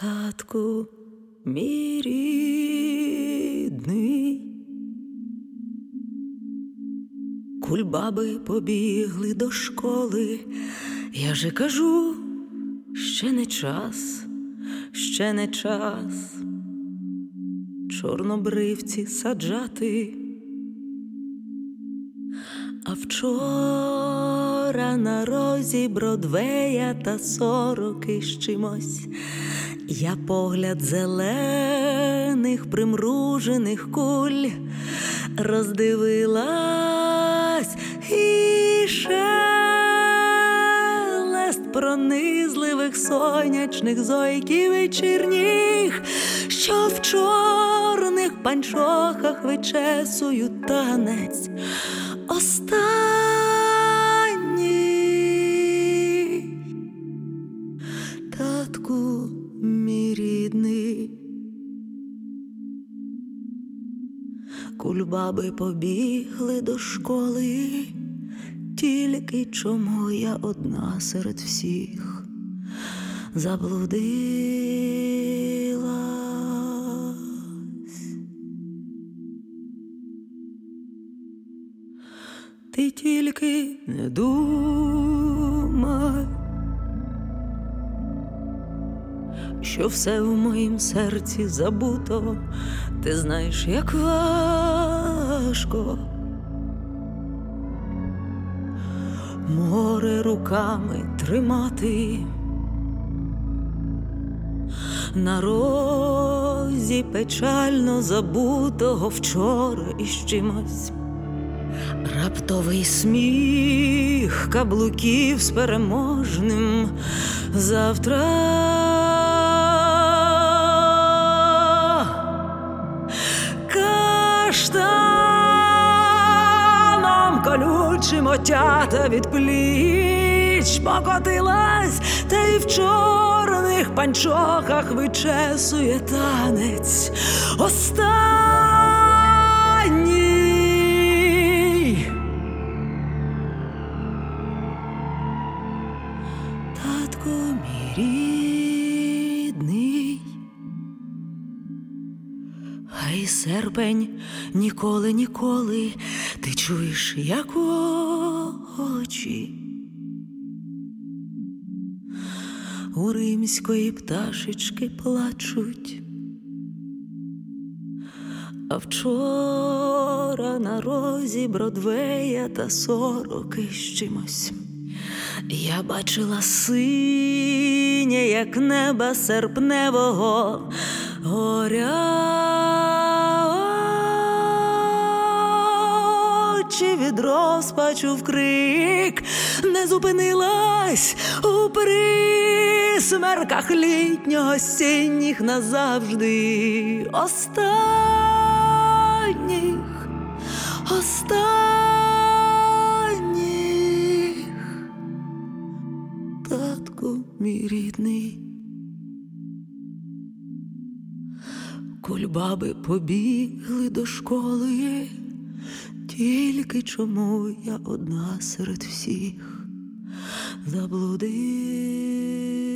Татку мій рідний. Кульбаби побігли до школи. Я же кажу, ще не час, ще не час. Чорнобривці саджати. А вчора на розі Бродвея та сороки з чимось. Я погляд зелених примружених куль роздивилась і шелест пронизливих сонячних зойків вечірніх, що в чорних панчохах вичесують танець. Останній Кульбаби побігли до школи, тільки чому я одна серед всіх заблудилась. Ти тільки не думай, що все в моїм серці забуто, ти знаєш, як важко. Море руками тримати. На розі печально забутого вчора із чимось. Раптовий сміх каблуків з переможним завтра. Каштаном колючим отята від пліч покотилась, та й в чорних панчохах вичесує танець. Останній. Татко мій рідний, серпень ніколи, ніколи ти чуєш, як очі. У римської пташечки плачуть. А вчора на розі Бродвея та сороки з чимось. Я бачила синє, як неба серпневого горя. Очі від розпачу в крик. Не зупинилась у присмерках літнього осінніх назавжди. Останніх, останніх. Татку мій рідний. Кульбаби побігли до школи, тільки чому я одна серед всіх заблудилась.